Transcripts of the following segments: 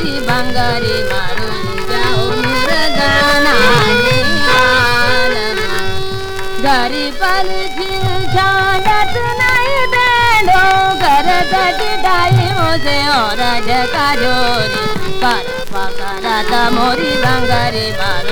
मोरी बंगरी मारुली जाओ मुरगाना रे बालमा घरी पल झाड़त और पकड़ा मोरी बंगरी मारुली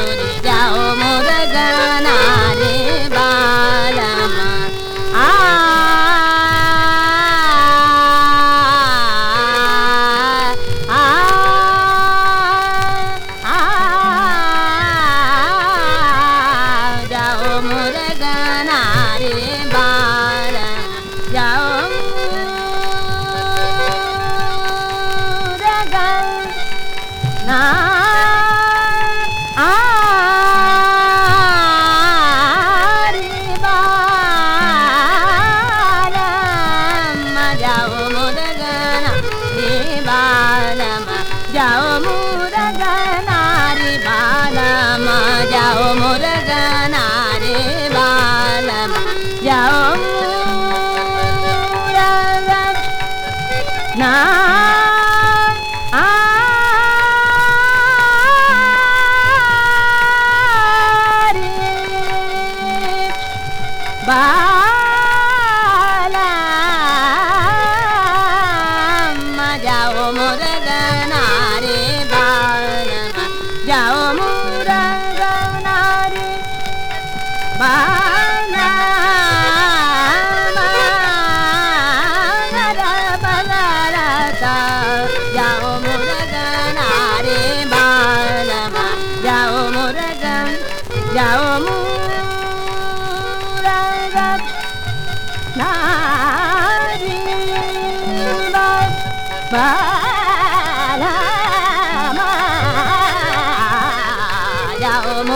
Bye.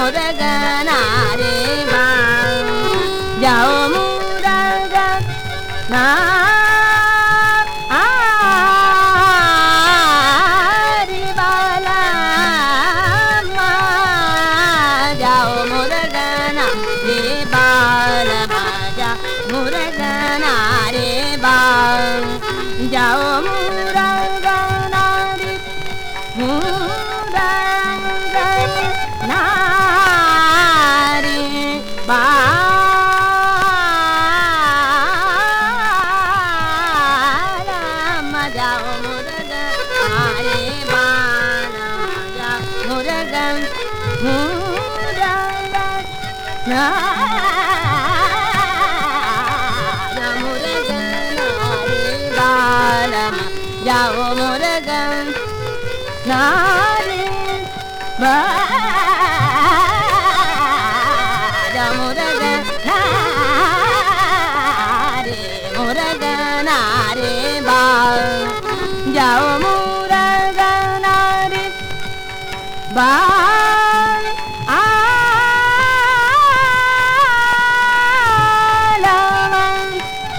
जाओ मुरगना रे बाल जाओ मुरगना आरी Ba, da, da, da, da.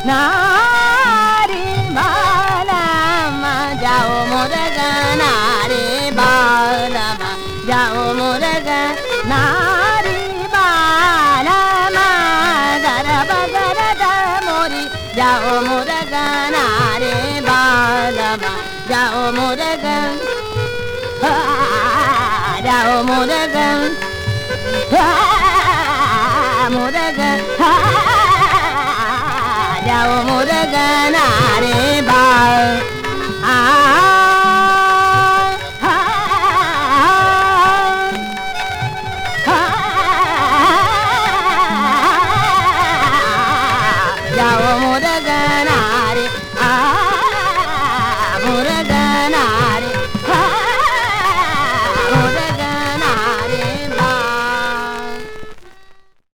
नारी बालम जाओ मुरगन नारे बालम जाओ मुरगन नारी बालम गरब गरद मोरी जाओ मुरगन नारे बालम जाओ मुरगन जाओ मुरगन जाओ मुरगन रे बाल।